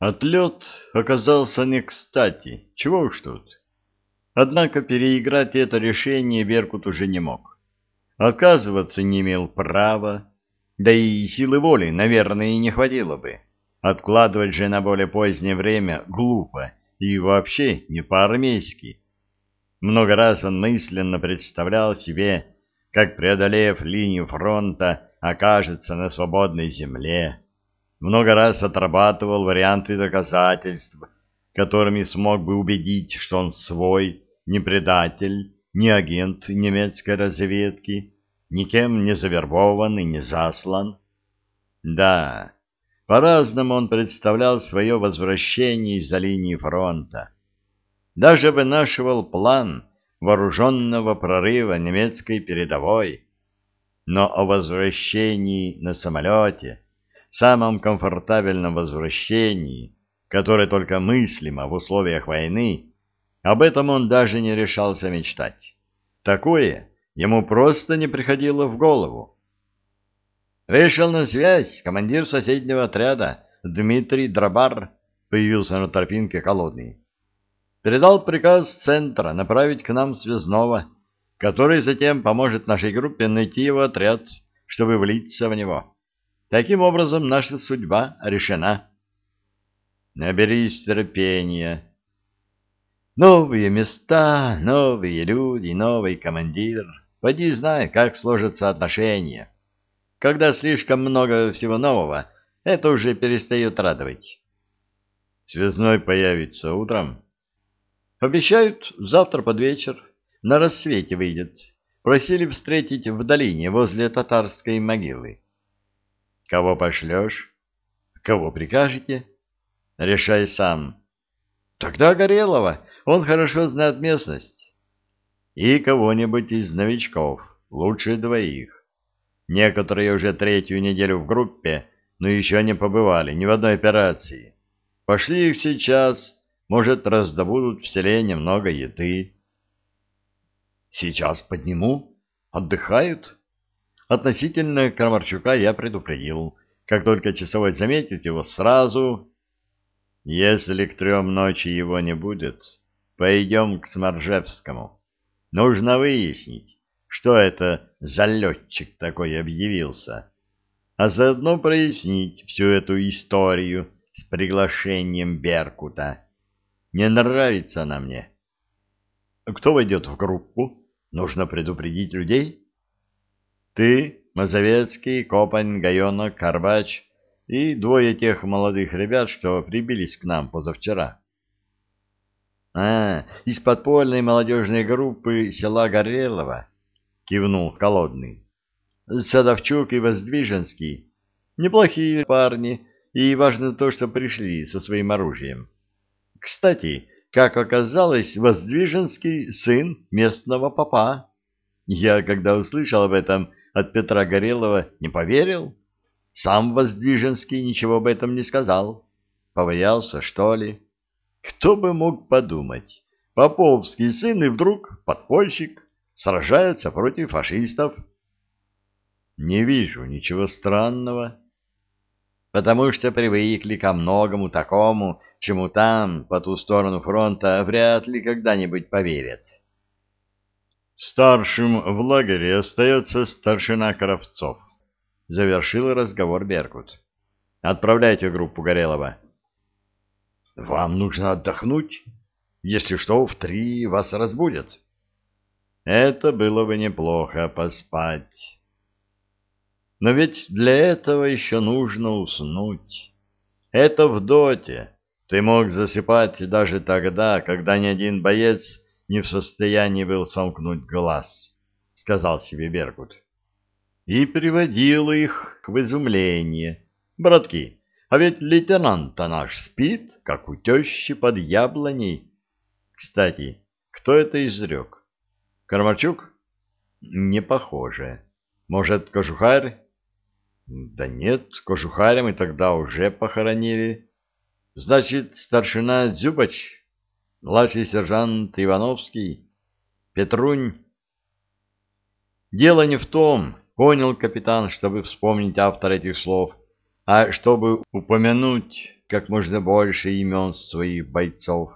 Отлет оказался не кстати, чего уж тут. Однако переиграть это решение Беркут уже не мог. Отказываться не имел права, да и силы воли, наверное, и не хватило бы. Откладывать же на более позднее время глупо и вообще не по-армейски. Много раз он мысленно представлял себе, как, преодолев линию фронта, окажется на свободной земле, много раз отрабатывал варианты доказательств, которыми смог бы убедить, что он свой, не предатель, не агент немецкой разведки, никем не завербован и не заслан. Да, по-разному он представлял свое возвращение из-за линии фронта. Даже вынашивал план вооруженного прорыва немецкой передовой. Но о возвращении на самолете самом комфортабельном возвращении, которое только мыслимо в условиях войны, об этом он даже не решался мечтать. Такое ему просто не приходило в голову. Вышел на связь командир соседнего отряда Дмитрий Дробар, появился на тропинке холодный. Передал приказ центра направить к нам связного, который затем поможет нашей группе найти его отряд, чтобы влиться в него. Таким образом, наша судьба решена. Наберись терпения. Новые места, новые люди, новый командир. Поди знай, как сложатся отношения. Когда слишком много всего нового, это уже перестает радовать. Связной появится утром. Обещают завтра под вечер. На рассвете выйдет. Просили встретить в долине возле татарской могилы. Кого пошлешь? Кого прикажете? Решай сам. Тогда Горелого, он хорошо знает местность. И кого-нибудь из новичков, лучше двоих. Некоторые уже третью неделю в группе, но еще не побывали ни в одной операции. Пошли их сейчас, может, раздобудут в селе немного еды. Сейчас подниму. Отдыхают? Относительно Крамарчука я предупредил. Как только часовой заметит его, сразу... Если к трем ночи его не будет, пойдем к Сморжевскому. Нужно выяснить, что это за летчик такой объявился, а заодно прояснить всю эту историю с приглашением Беркута. Не нравится она мне. Кто войдет в группу? Нужно предупредить людей. Ты, Мазовецкий, Копань, Гайона, Карбач и двое тех молодых ребят, что прибились к нам позавчера. — А, из подпольной молодежной группы села Горелого, — кивнул Холодный. — Садовчук и Воздвиженский. Неплохие парни, и важно то, что пришли со своим оружием. Кстати, как оказалось, Воздвиженский сын местного попа. Я, когда услышал об этом, от Петра Горелого не поверил? Сам Воздвиженский ничего об этом не сказал. Побоялся, что ли? Кто бы мог подумать? Поповский сын и вдруг подпольщик сражается против фашистов. Не вижу ничего странного. Потому что привыкли ко многому такому, чему там, по ту сторону фронта, вряд ли когда-нибудь поверят. Старшим в лагере остается старшина Коровцов. Завершил разговор Беркут. Отправляйте группу Горелова. Вам нужно отдохнуть. Если что, в три вас разбудят. Это было бы неплохо поспать. Но ведь для этого еще нужно уснуть. Это в доте. Ты мог засыпать даже тогда, когда ни один боец не в состоянии был сомкнуть глаз, — сказал себе Беркут. И приводил их в изумление. Братки, а ведь лейтенант-то наш спит, как у тещи под яблоней. Кстати, кто это изрек? Кармачук? Не похоже. Может, кожухарь? Да нет, кожухаря мы тогда уже похоронили. Значит, старшина Дзюбач младший сержант Ивановский, Петрунь. Дело не в том, понял капитан, чтобы вспомнить автор этих слов, а чтобы упомянуть как можно больше имен своих бойцов.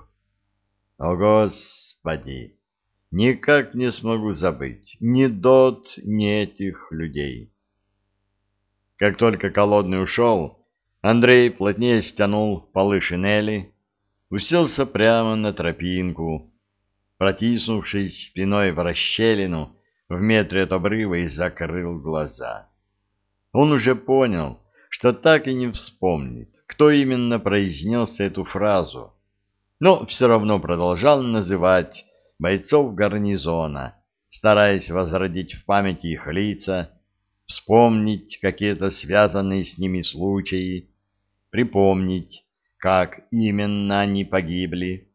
О, Господи! Никак не смогу забыть ни Дот, ни этих людей. Как только Колодный ушел, Андрей плотнее стянул полы шинели, уселся прямо на тропинку, протиснувшись спиной в расщелину в метре от обрыва и закрыл глаза. Он уже понял, что так и не вспомнит, кто именно произнес эту фразу, но все равно продолжал называть бойцов гарнизона, стараясь возродить в памяти их лица, вспомнить какие-то связанные с ними случаи, припомнить, как именно они погибли.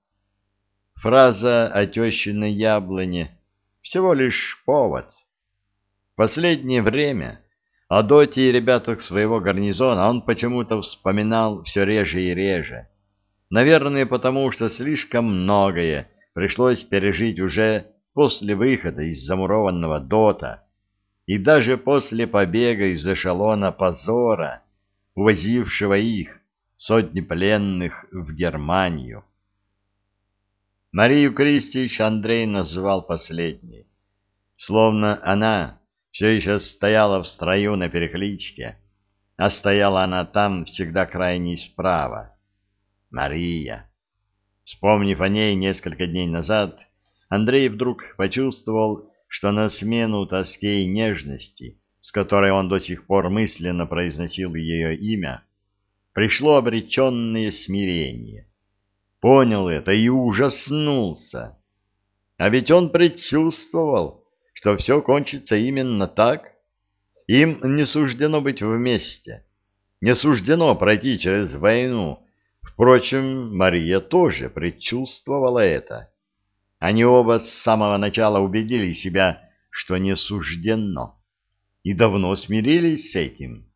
Фраза о тещиной яблоне — всего лишь повод. В последнее время о Доте и ребятах своего гарнизона он почему-то вспоминал все реже и реже. Наверное, потому что слишком многое пришлось пережить уже после выхода из замурованного Дота и даже после побега из эшелона позора, увозившего их, сотни пленных, в Германию. Марию Кристич Андрей называл последней, словно она все еще стояла в строю на перекличке, а стояла она там всегда крайней справа. Мария. Вспомнив о ней несколько дней назад, Андрей вдруг почувствовал, что на смену тоске и нежности, с которой он до сих пор мысленно произносил ее имя, пришло обреченное смирение. Понял это и ужаснулся. А ведь он предчувствовал, что все кончится именно так. Им не суждено быть вместе, не суждено пройти через войну, Впрочем, Мария тоже предчувствовала это. Они оба с самого начала убедили себя, что не суждено, и давно смирились с этим.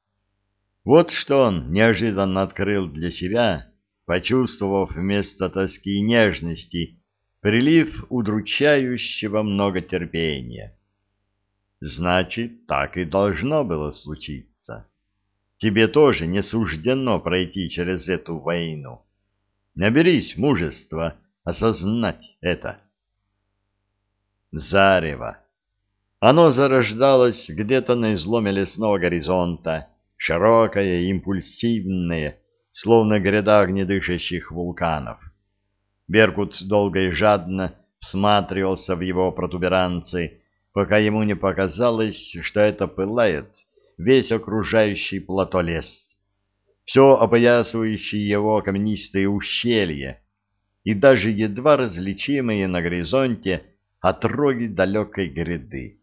Вот что он неожиданно открыл для себя, почувствовав вместо тоски и нежности прилив удручающего многотерпения. Значит, так и должно было случиться. Тебе тоже не суждено пройти через эту войну. Наберись мужества осознать это. Зарево. Оно зарождалось где-то на изломе лесного горизонта, широкое, импульсивное, словно гряда огнедышащих вулканов. Беркут долго и жадно всматривался в его протуберанцы, пока ему не показалось, что это пылает весь окружающий плато лес, все опоясывающее его каменистые ущелья и даже едва различимые на горизонте отроги далекой гряды.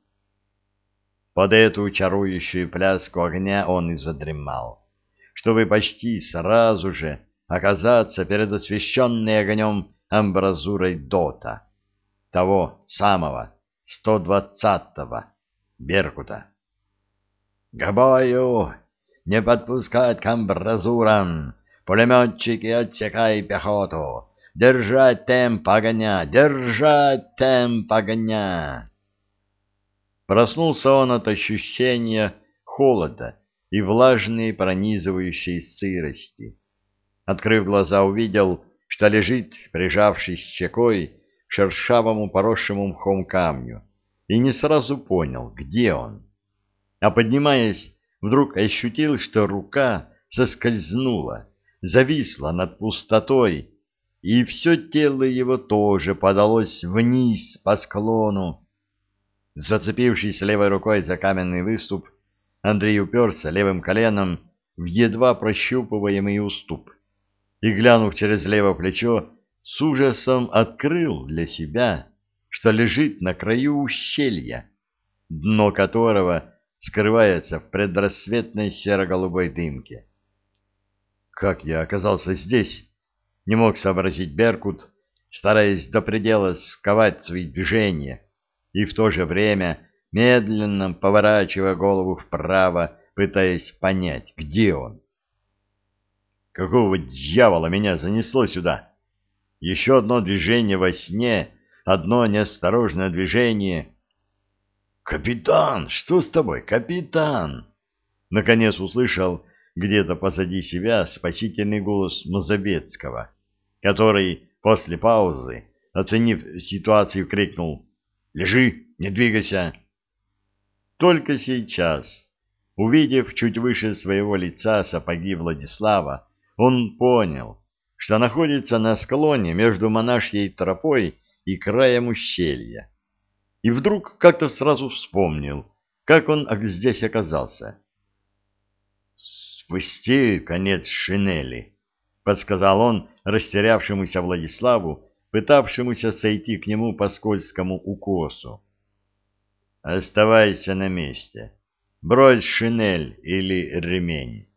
Под эту чарующую пляску огня он и задремал, чтобы почти сразу же оказаться перед освещенной огнем амбразурой Дота, того самого, 120-го, Беркута. К! Не подпускать к амбразурам! Пулеметчики, отсекай пехоту! Держать темп огня! Держать темп огня!» Проснулся он от ощущения холода и влажной пронизывающей сырости. Открыв глаза, увидел, что лежит, прижавшись щекой к шершавому поросшему мхом камню, и не сразу понял, где он а поднимаясь, вдруг ощутил, что рука соскользнула, зависла над пустотой, и все тело его тоже подалось вниз по склону. Зацепившись левой рукой за каменный выступ, Андрей уперся левым коленом в едва прощупываемый уступ и, глянув через левое плечо, с ужасом открыл для себя, что лежит на краю ущелья, дно которого скрывается в предрассветной серо-голубой дымке. Как я оказался здесь? Не мог сообразить Беркут, стараясь до предела сковать свои движения и в то же время медленно поворачивая голову вправо, пытаясь понять, где он. Какого дьявола меня занесло сюда? Еще одно движение во сне, одно неосторожное движение — «Капитан, что с тобой, капитан?» Наконец услышал где-то позади себя спасительный голос Мазобецкого, который после паузы, оценив ситуацию, крикнул «Лежи, не двигайся!». Только сейчас, увидев чуть выше своего лица сапоги Владислава, он понял, что находится на склоне между монашьей тропой и краем ущелья. И вдруг как-то сразу вспомнил, как он здесь оказался. «Спусти конец шинели», — подсказал он растерявшемуся Владиславу, пытавшемуся сойти к нему по скользкому укосу. «Оставайся на месте. Брось шинель или ремень».